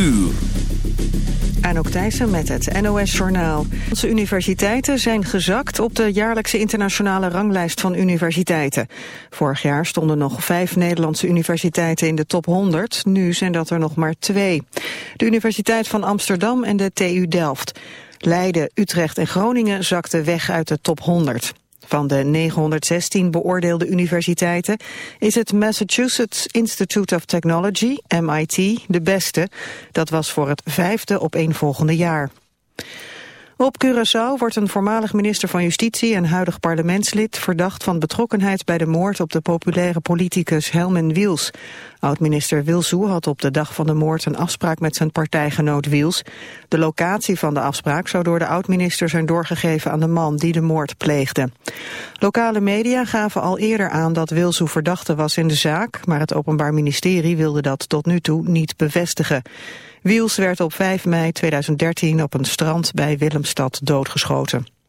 uur. Anouk Thijssen met het NOS-journaal. Onze universiteiten zijn gezakt op de jaarlijkse internationale ranglijst van universiteiten. Vorig jaar stonden nog vijf Nederlandse universiteiten in de top 100. Nu zijn dat er nog maar twee. De Universiteit van Amsterdam en de TU Delft. Leiden, Utrecht en Groningen zakten weg uit de top 100. Van de 916 beoordeelde universiteiten is het Massachusetts Institute of Technology, MIT, de beste. Dat was voor het vijfde opeenvolgende jaar. Op Curaçao wordt een voormalig minister van Justitie en huidig parlementslid verdacht van betrokkenheid bij de moord op de populaire politicus Helmen Wiels. Oud-minister Wilsoe had op de dag van de moord een afspraak met zijn partijgenoot Wiels. De locatie van de afspraak zou door de oud-minister zijn doorgegeven aan de man die de moord pleegde. Lokale media gaven al eerder aan dat Wilsoe verdachte was in de zaak, maar het Openbaar Ministerie wilde dat tot nu toe niet bevestigen. Wiels werd op 5 mei 2013 op een strand bij Willemstad doodgeschoten.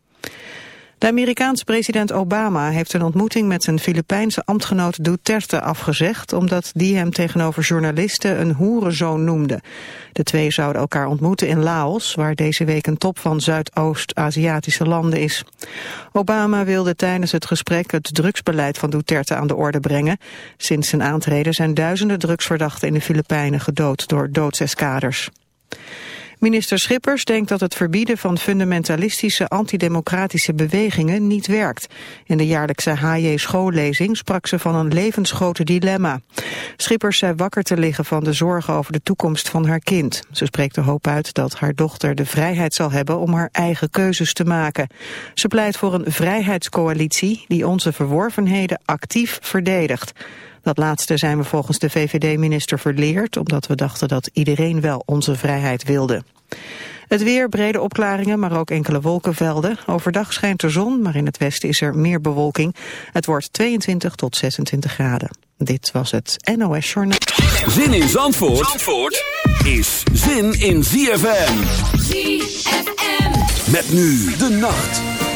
De Amerikaanse president Obama heeft een ontmoeting met zijn Filipijnse ambtgenoot Duterte afgezegd, omdat die hem tegenover journalisten een hoerenzoon noemde. De twee zouden elkaar ontmoeten in Laos, waar deze week een top van Zuidoost-Aziatische landen is. Obama wilde tijdens het gesprek het drugsbeleid van Duterte aan de orde brengen. Sinds zijn aantreden zijn duizenden drugsverdachten in de Filipijnen gedood door doodseskaders. Minister Schippers denkt dat het verbieden van fundamentalistische antidemocratische bewegingen niet werkt. In de jaarlijkse HJ schoollezing sprak ze van een levensgrote dilemma. Schippers zei wakker te liggen van de zorgen over de toekomst van haar kind. Ze spreekt de hoop uit dat haar dochter de vrijheid zal hebben om haar eigen keuzes te maken. Ze pleit voor een vrijheidscoalitie die onze verworvenheden actief verdedigt. Dat laatste zijn we volgens de VVD-minister verleerd... omdat we dachten dat iedereen wel onze vrijheid wilde. Het weer, brede opklaringen, maar ook enkele wolkenvelden. Overdag schijnt de zon, maar in het westen is er meer bewolking. Het wordt 22 tot 26 graden. Dit was het NOS Journaal. Zin in Zandvoort, Zandvoort is zin in ZFM. ZFM. Met nu de nacht.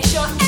make sure.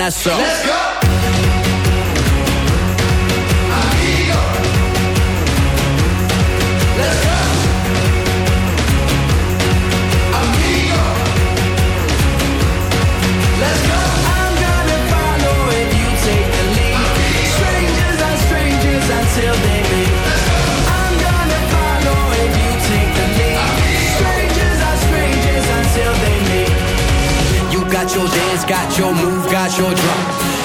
and Let's go.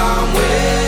I'm with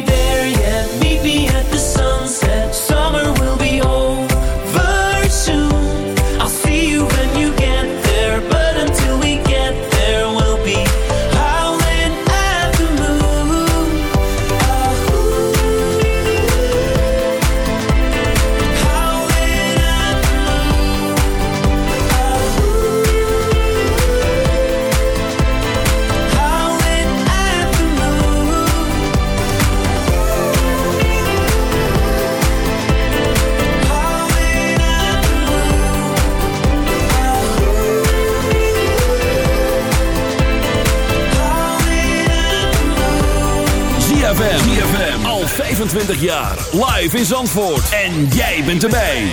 25 jaar. Live in Zandvoort. En jij bent erbij.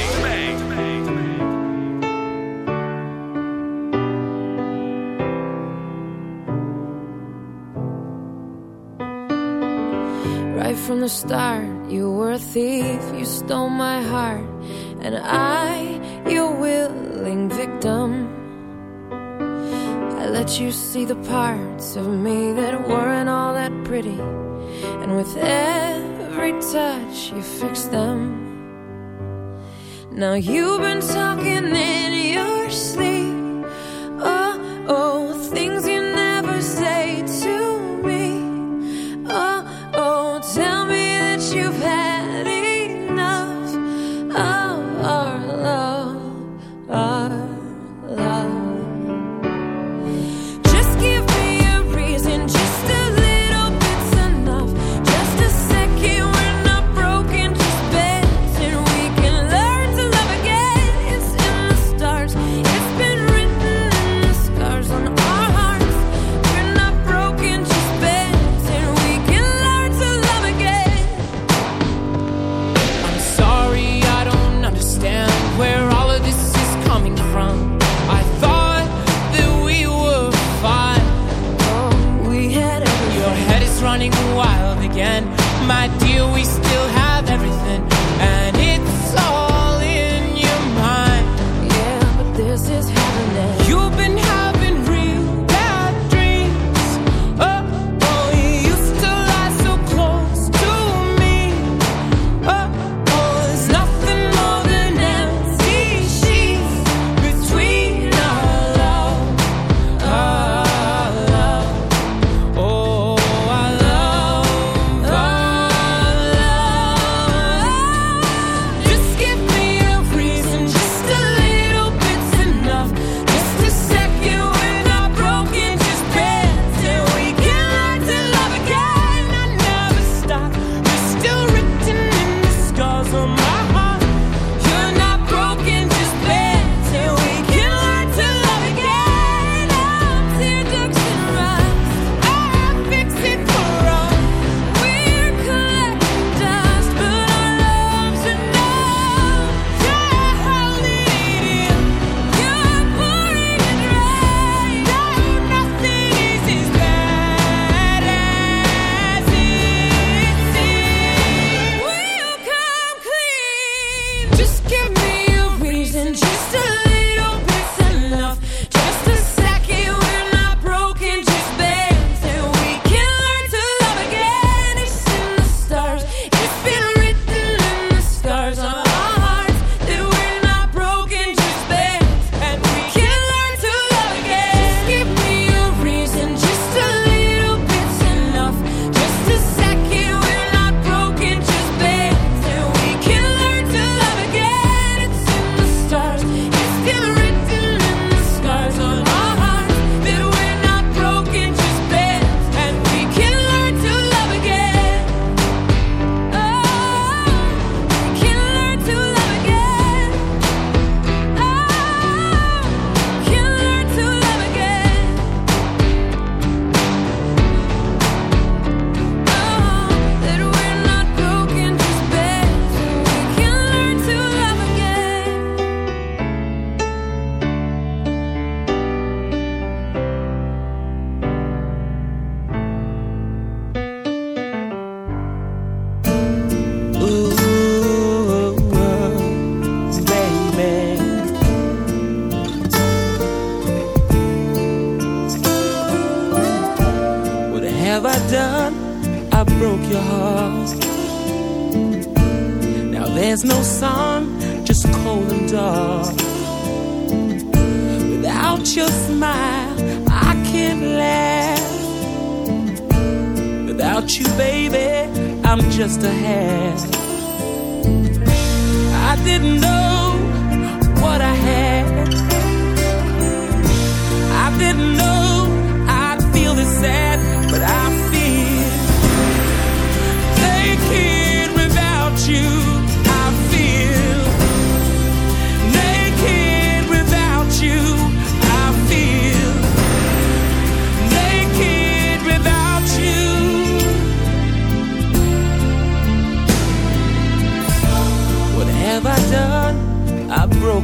Right from the start, you were a thief, you stole my heart, and I, your willing victim. I let you see the parts of me that weren't all that pretty, and with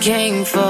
Came for.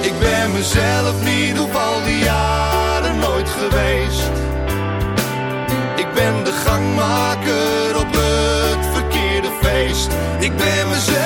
Ik ben mezelf niet op al die jaren nooit geweest. Ik ben de gangmaker op het verkeerde feest. Ik ben mezelf